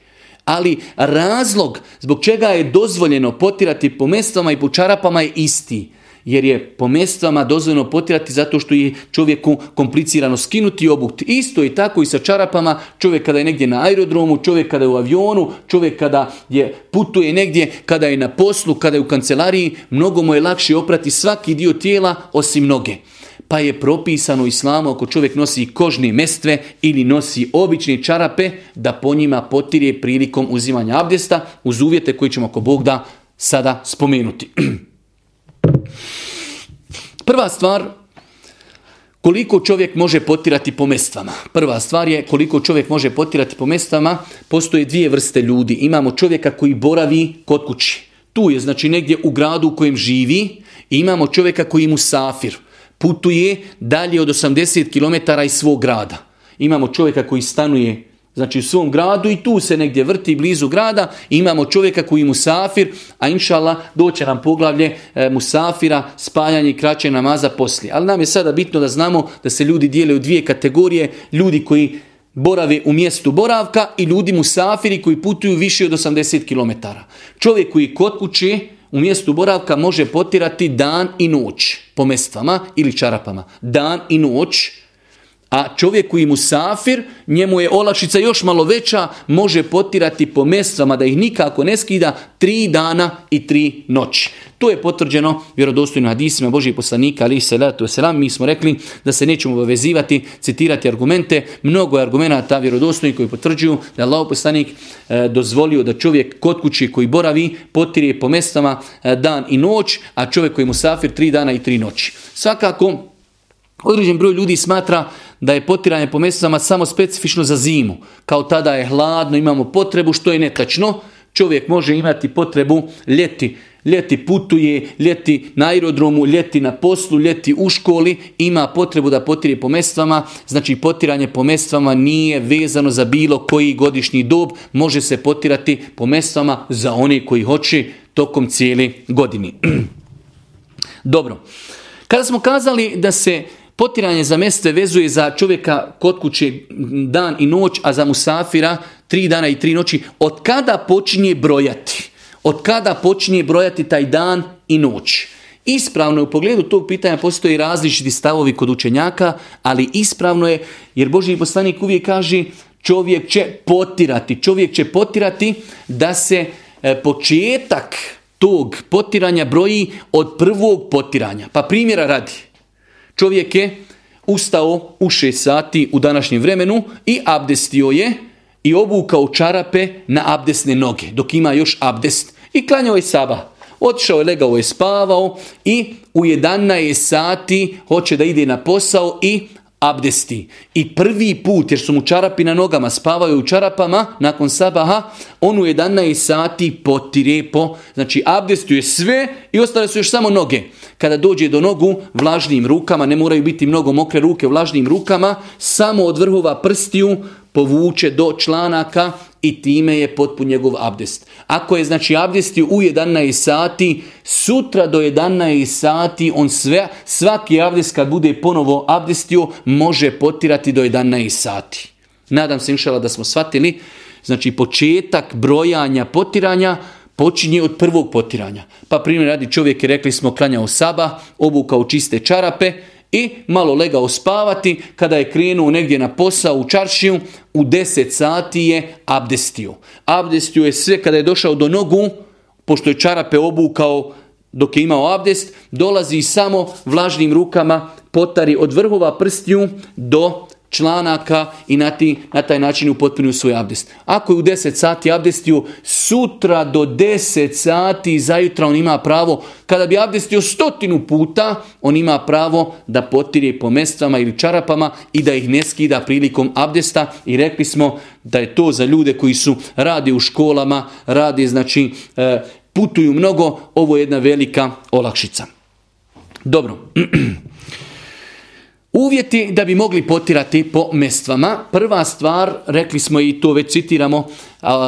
Ali razlog zbog čega je dozvoljeno potirati po mestvama i po čarapama je isti. Jer je po mestvama dozvoljeno potirati zato što je čovjeku komplicirano skinuti obukt. Isto i tako i sa čarapama, čovjek kada je negdje na aerodromu, čovjek kada je u avionu, čovjek kada je putuje negdje, kada je na poslu, kada je u kancelariji, mnogo mu je lakše oprati svaki dio tijela osim noge pa je propisano u islamu ako čovjek nosi kožne mestve ili nosi obične čarape, da po njima potire prilikom uzimanja abdesta uz uvjete koji ćemo ako Bog da sada spomenuti. [clears throat] Prva stvar, koliko čovjek može potirati po mestvama. Prva stvar je koliko čovjek može potirati po mestvama. Postoje dvije vrste ljudi. Imamo čovjeka koji boravi kod kući. Tu je znači negdje u gradu u kojem živi i imamo čovjeka koji mu safir. Putuje dalje od 80 km iz svog grada. Imamo čovjeka koji stanuje znači u svom gradu i tu se negdje vrti blizu grada. Imamo čovjeka koji je musafir, a inšala doće nam poglavlje e, musafira, spajanje i kraće namaza poslije. Ali nam je sada bitno da znamo da se ljudi dijele u dvije kategorije, ljudi koji borave u mjestu boravka i ljudi musafiri koji putuju više od 80 km. Čovjek koji kod kuće u mjestu boravka može potirati dan i noć po mestvama ili čarapama. Dan i noć a čovjek koji mu safir, njemu je olakšica još malo veća, može potirati po mestvama da ih nikako ne skida tri dana i tri noći. To je potvrđeno vjerodostojno hadisima Božih poslanika, ali salatu selam. Mi smo rekli da se nećemo obavezivati, citirati argumente. Mnogo je argumenata vjerodostojnih koji potvrđuju da je poslanik e, dozvolio da čovjek kod kući koji boravi potire po mestvama e, dan i noć, a čovjek koji mu safir tri dana i tri noći. Svakako, određen broj ljudi smatra da je potiranje po mjesecama samo specifično za zimu. Kao tada je hladno, imamo potrebu, što je netačno. Čovjek može imati potrebu ljeti. Ljeti putuje, ljeti na aerodromu, ljeti na poslu, ljeti u školi, ima potrebu da potire po mestvama. Znači potiranje po mestvama nije vezano za bilo koji godišnji dob, može se potirati po mestvama za one koji hoće tokom cijele godini. [clears throat] Dobro, kada smo kazali da se Potiranje za mjeste vezuje za čovjeka kod kuće dan i noć, a za musafira tri dana i tri noći. Od kada počinje brojati? Od kada počinje brojati taj dan i noć? Ispravno je u pogledu tog pitanja postoji različiti stavovi kod učenjaka, ali ispravno je jer Boži poslanik uvijek kaže čovjek će potirati. Čovjek će potirati da se e, početak tog potiranja broji od prvog potiranja. Pa primjera radi. Čovjek je ustao u 6 sati u današnjem vremenu i abdestio je i obukao čarape na abdesne noge, dok ima još abdest. I klanjao je saba. Otišao je, legao je, spavao i u 11 sati hoće da ide na posao i abdesti. I prvi put, jer su mu čarapi na nogama, spavaju u čarapama, nakon sabaha, on u 11 sati potire po, znači abdestuje sve i ostale su još samo noge. Kada dođe do nogu, vlažnim rukama, ne moraju biti mnogo mokre ruke, vlažnim rukama, samo od vrhova prstiju povuče do članaka i time je potpun njegov abdest. Ako je znači abdestio u 11 sati, sutra do 11 sati on sve, svaki abdest kad bude ponovo abdestio može potirati do 11 sati. Nadam se inšala da smo shvatili, znači početak brojanja potiranja počinje od prvog potiranja. Pa primjer radi čovjek je rekli smo klanjao saba, obukao čiste čarape, i malo legao spavati, kada je krenuo negdje na posao u čaršiju, u 10 sati je abdestio. Abdestio je sve kada je došao do nogu, pošto je čarape obukao dok je imao abdest, dolazi samo vlažnim rukama, potari od vrhova prstiju do članaka i na, ti, na taj način upotpunio svoj abdest. Ako je u 10 sati abdestio, sutra do 10 sati zajutra on ima pravo, kada bi abdestio stotinu puta, on ima pravo da potire po mestvama ili čarapama i da ih ne skida prilikom abdesta i rekli smo da je to za ljude koji su radi u školama, radi znači e, putuju mnogo, ovo je jedna velika olakšica. Dobro. [clears throat] Uvjeti da bi mogli potirati po mestvama. Prva stvar, rekli smo i to već citiramo,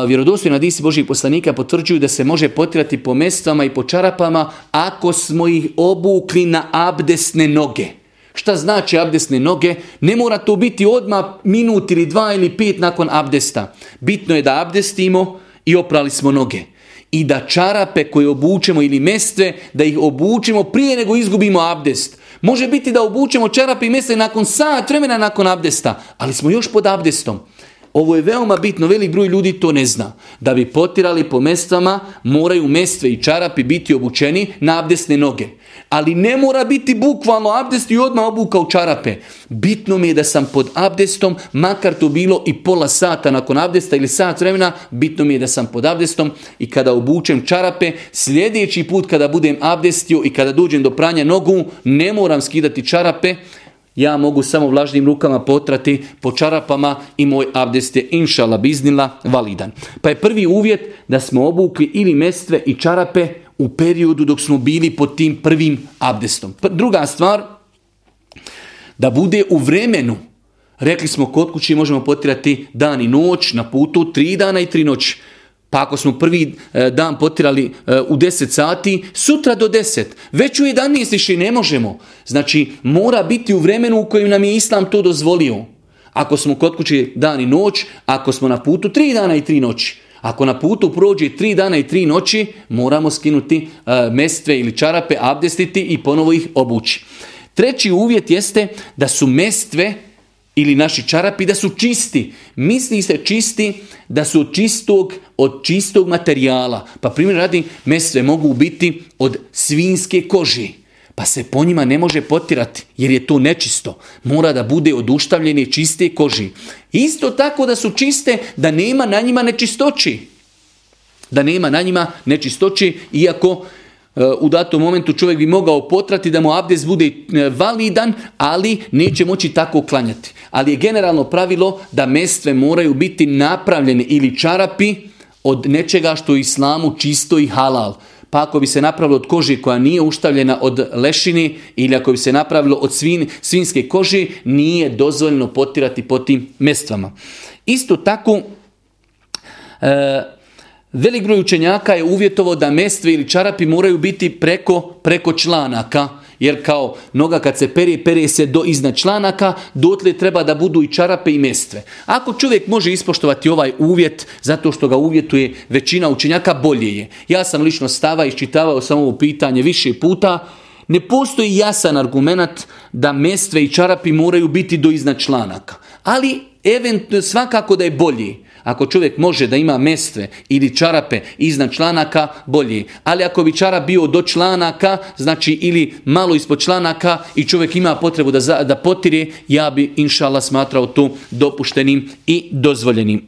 vjerodostojno disi Božih poslanika potvrđuju da se može potirati po mestvama i po čarapama ako smo ih obukli na abdesne noge. Šta znači abdesne noge? Ne mora to biti odmah minut ili dva ili pet nakon abdesta. Bitno je da abdestimo i oprali smo noge. I da čarape koje obučemo ili mestve, da ih obučemo prije nego izgubimo abdest. Može biti da obučemo čarape i mjese nakon sat vremena nakon abdesta, ali smo još pod abdestom. Ovo je veoma bitno, velik broj ljudi to ne zna. Da bi potirali po mestvama, moraju mestve i čarapi biti obučeni na abdesne noge. Ali ne mora biti bukvalno abdest i odmah u čarape. Bitno mi je da sam pod abdestom, makar to bilo i pola sata nakon abdesta ili sat vremena, bitno mi je da sam pod abdestom i kada obučem čarape, sljedeći put kada budem abdestio i kada dođem do pranja nogu, ne moram skidati čarape, ja mogu samo vlažnim rukama potrati po čarapama i moj abdest je inšala biznila validan. Pa je prvi uvjet da smo obukli ili mestve i čarape u periodu dok smo bili pod tim prvim abdestom. Druga stvar, da bude u vremenu Rekli smo kod kući možemo potirati dan i noć, na putu tri dana i tri noći. Pa ako smo prvi e, dan potirali e, u 10 sati, sutra do 10. Već u 11 više ne možemo. Znači, mora biti u vremenu u kojem nam je Islam to dozvolio. Ako smo kod kuće dan i noć, ako smo na putu tri dana i tri noći. Ako na putu prođe tri dana i tri noći, moramo skinuti e, mestve ili čarape, abdestiti i ponovo ih obući. Treći uvjet jeste da su mestve ili naši čarapi da su čisti. Misli se čisti da su čistog, od čistog materijala. Pa primjer radi, mestve mogu biti od svinske kože. Pa se po njima ne može potirati jer je to nečisto. Mora da bude od uštavljene čiste koži. Isto tako da su čiste da nema na njima nečistoći. Da nema na njima nečistoći iako e, u datom momentu čovjek bi mogao potrati da mu abdest bude e, validan, ali neće moći tako klanjati. Ali je generalno pravilo da mestve moraju biti napravljene ili čarapi od nečega što je islamu čisto i halal pa ako bi se napravilo od kože koja nije uštavljena od lešini ili ako bi se napravilo od svin, svinske kože, nije dozvoljeno potirati po tim mestvama. Isto tako, e, velik broj učenjaka je uvjetovo da mestve ili čarapi moraju biti preko, preko članaka, jer kao noga kad se pere, pere se do iznad članaka, dotle treba da budu i čarape i mestve. Ako čovjek može ispoštovati ovaj uvjet, zato što ga uvjetuje većina učenjaka, bolje je. Ja sam lično stava iščitavao samo ovo pitanje više puta, ne postoji jasan argument da mestve i čarapi moraju biti do iznad članaka. Ali event, svakako da je bolji. Ako čovjek može da ima mestve ili čarape iznad članaka, bolje. Ali ako bi čarap bio do članaka, znači ili malo ispod članaka i čovjek ima potrebu da, da potire, ja bi inšala smatrao to dopuštenim i dozvoljenim. [clears throat]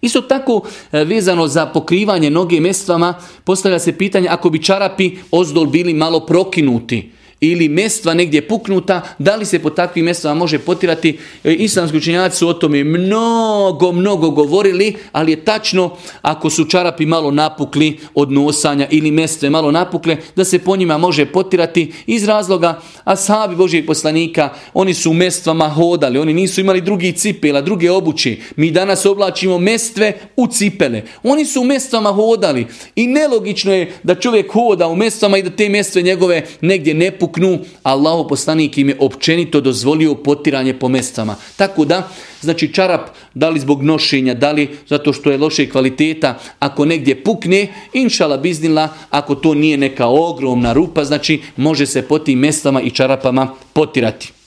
Isto tako e, vezano za pokrivanje noge mestvama, postavlja se pitanje ako bi čarapi ozdol bili malo prokinuti ili mestva negdje puknuta, da li se po takvim mestvama može potirati? E, islamski učenjaci su o tome mnogo, mnogo govorili, ali je tačno ako su čarapi malo napukli od nosanja ili mestve malo napukle, da se po njima može potirati iz razloga a sahabi Božijeg poslanika, oni su u mestvama hodali, oni nisu imali drugi cipela, druge obuće. Mi danas oblačimo mestve u cipele. Oni su u mestvama hodali i nelogično je da čovjek hoda u mestvama i da te mestve njegove negdje ne puknu puknu, Allahu poslanik im je općenito dozvolio potiranje po mestama. Tako da, znači čarap, da li zbog nošenja, da li zato što je loše kvaliteta, ako negdje pukne, inšala biznila, ako to nije neka ogromna rupa, znači može se po tim mestama i čarapama potirati.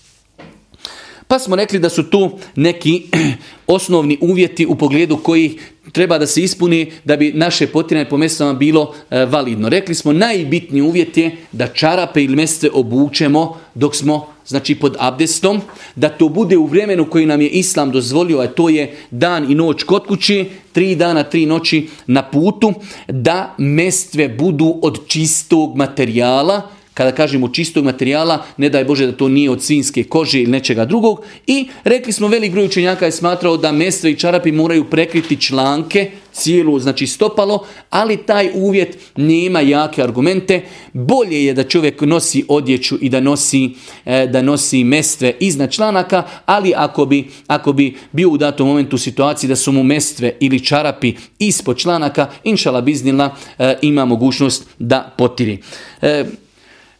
Pa smo rekli da su tu neki [clears throat] osnovni uvjeti u pogledu koji treba da se ispuni da bi naše potiranje po mestama bilo e, validno. Rekli smo najbitniji uvjet je da čarape ili mjeste obučemo dok smo znači pod abdestom, da to bude u vremenu koji nam je Islam dozvolio, a to je dan i noć kod kući, tri dana, tri noći na putu, da mestve budu od čistog materijala, kada kažemo čistog materijala, ne daj Bože da to nije od svinske kože ili nečega drugog. I rekli smo, velik broj učenjaka je smatrao da mestve i čarapi moraju prekriti članke, cijelu, znači stopalo, ali taj uvjet nema jake argumente. Bolje je da čovjek nosi odjeću i da nosi, e, da nosi mestve iznad članaka, ali ako bi, ako bi bio u datom momentu u situaciji da su mu mestve ili čarapi ispod članaka, inšala biznila e, ima mogućnost da potiri.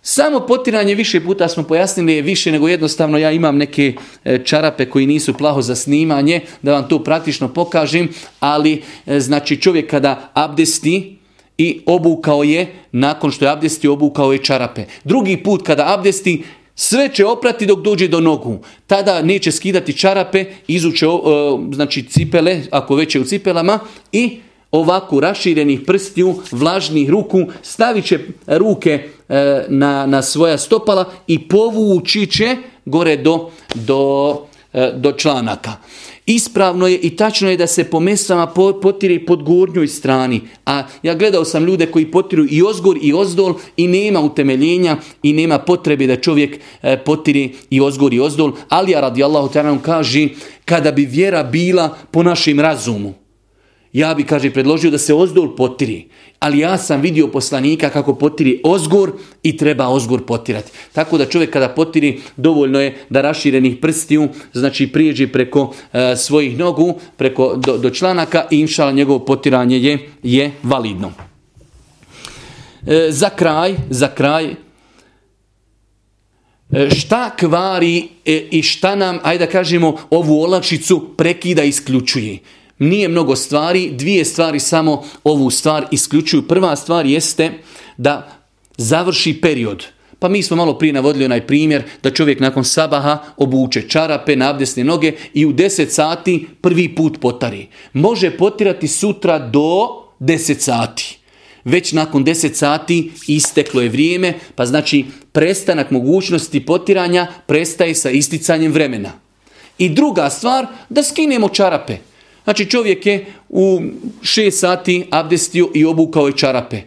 E, samo potiranje više puta smo pojasnili je više nego jednostavno ja imam neke e, čarape koji nisu plaho za snimanje da vam to praktično pokažem, ali e, znači čovjek kada abdesti i obukao je, nakon što je abdesti obukao je čarape. Drugi put kada abdesti sve će oprati dok dođe do nogu. Tada neće skidati čarape, izuće znači cipele, ako već je u cipelama i ovako raširenih prstiju, vlažnih ruku, stavit će ruke e, na, na svoja stopala i povući će gore do, do, e, do članaka. Ispravno je i tačno je da se po mesama potiri pod gornjoj strani. A ja gledao sam ljude koji potiru i ozgor i ozdol i nema utemeljenja i nema potrebe da čovjek e, potiri i ozgor i ozdol. Ali ja radi Allahu kaže kada bi vjera bila po našem razumu Ja bi, kaže, predložio da se ozdol potiri. Ali ja sam vidio poslanika kako potiri ozgor i treba ozgor potirati. Tako da čovjek kada potiri, dovoljno je da raširenih prstiju, znači prijeđi preko e, svojih nogu, preko do, do članaka i inšala njegovo potiranje je, je validno. E, za kraj, za kraj, e, šta kvari i šta nam, ajde da kažemo, ovu olakšicu prekida isključuje. Nije mnogo stvari, dvije stvari samo ovu stvar isključuju. Prva stvar jeste da završi period. Pa mi smo malo prije navodili onaj primjer da čovjek nakon sabaha obuče čarape, nabdesne noge i u 10 sati prvi put potari. Može potirati sutra do 10 sati. Već nakon 10 sati isteklo je vrijeme, pa znači prestanak mogućnosti potiranja prestaje sa isticanjem vremena. I druga stvar, da skinemo čarape. Znači čovjek je u 6 sati abdestio i obukao je čarape.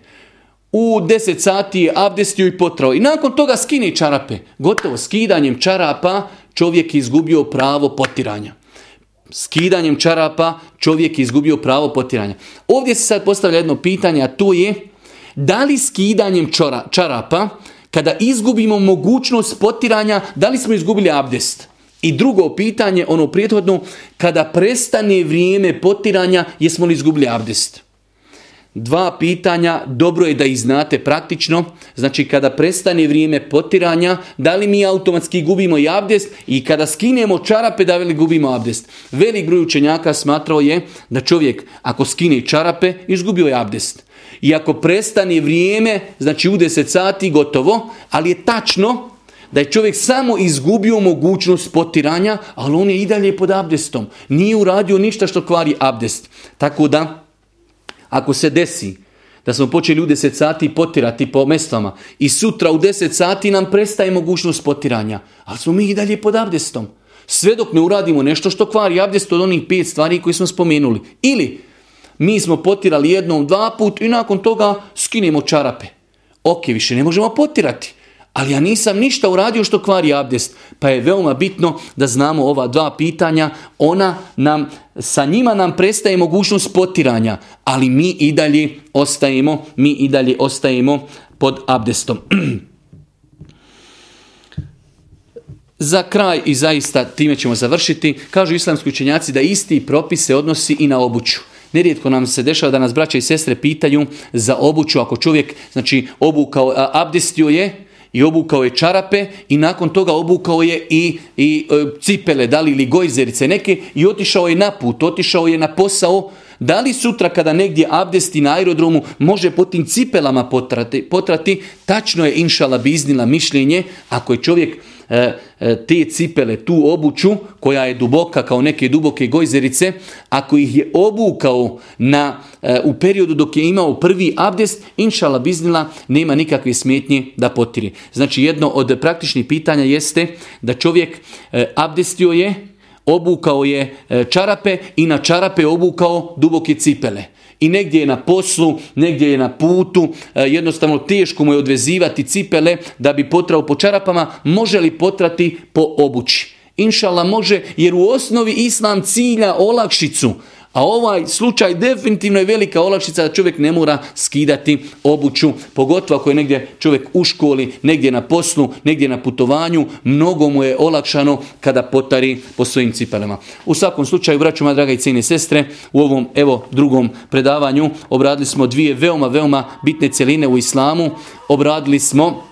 U 10 sati je abdestio i potrao. I nakon toga skine čarape. Gotovo skidanjem čarapa čovjek je izgubio pravo potiranja. Skidanjem čarapa čovjek je izgubio pravo potiranja. Ovdje se sad postavlja jedno pitanje, a to je da li skidanjem čarapa kada izgubimo mogućnost potiranja, da li smo izgubili abdest? I drugo pitanje, ono prijethodno, kada prestane vrijeme potiranja, jesmo li izgubili abdest? Dva pitanja, dobro je da ih znate praktično. Znači, kada prestane vrijeme potiranja, da li mi automatski gubimo i abdest i kada skinemo čarape, da li gubimo abdest? Velik broj učenjaka smatrao je da čovjek, ako skine čarape, izgubio je abdest. I ako prestane vrijeme, znači u 10 sati, gotovo, ali je tačno da je čovjek samo izgubio mogućnost potiranja, ali on je i dalje pod abdestom. Nije uradio ništa što kvari abdest. Tako da, ako se desi da smo počeli u 10 sati potirati po mestvama i sutra u 10 sati nam prestaje mogućnost potiranja, ali smo mi i dalje pod abdestom. Sve dok ne uradimo nešto što kvari abdest od onih pet stvari koje smo spomenuli. Ili mi smo potirali jednom, dva put i nakon toga skinemo čarape. Ok, više ne možemo potirati ali ja nisam ništa uradio što kvari abdest. Pa je veoma bitno da znamo ova dva pitanja. Ona nam, sa njima nam prestaje mogućnost potiranja, ali mi i dalje ostajemo, mi i dalje ostajemo pod abdestom. [clears throat] Za kraj i zaista time ćemo završiti, kažu islamski učenjaci da isti propis se odnosi i na obuću. Nerijetko nam se dešava da nas braća i sestre pitaju za obuću, ako čovjek znači obukao abdestio je, i obukao je čarape i nakon toga obukao je i, i e, cipele, da li gojzerice neke i otišao je na put, otišao je na posao. Da li sutra kada negdje abdesti na aerodromu može po tim cipelama potrati, potrati tačno je inšala bi iznila mišljenje ako je čovjek te cipele, tu obuću koja je duboka kao neke duboke gojzerice, ako ih je obukao na, e, u periodu dok je imao prvi abdest, inšala biznila, nema nikakve smetnje da potiri. Znači jedno od praktičnih pitanja jeste da čovjek abdestio je, obukao je čarape i na čarape obukao duboke cipele i negdje je na poslu, negdje je na putu, e, jednostavno teško mu je odvezivati cipele da bi potrao po čarapama, može li potrati po obući? Inšala može jer u osnovi islam cilja olakšicu, a ovaj slučaj definitivno je velika olakšica da čovjek ne mora skidati obuću, pogotovo ako je negdje čovjek u školi, negdje na poslu, negdje na putovanju, mnogo mu je olakšano kada potari po svojim cipelama. U svakom slučaju, braću draga i cijene sestre, u ovom evo drugom predavanju obradili smo dvije veoma, veoma bitne cjeline u islamu. Obradili smo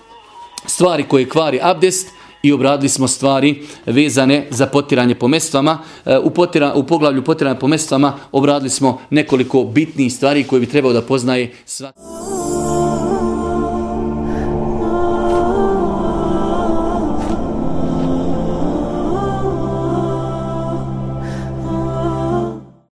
stvari koje kvari abdest, i obradili smo stvari vezane za potiranje po mestvama. E, u, potira, u poglavlju potiranja po mestvama obradili smo nekoliko bitnih stvari koje bi trebao da poznaje sva...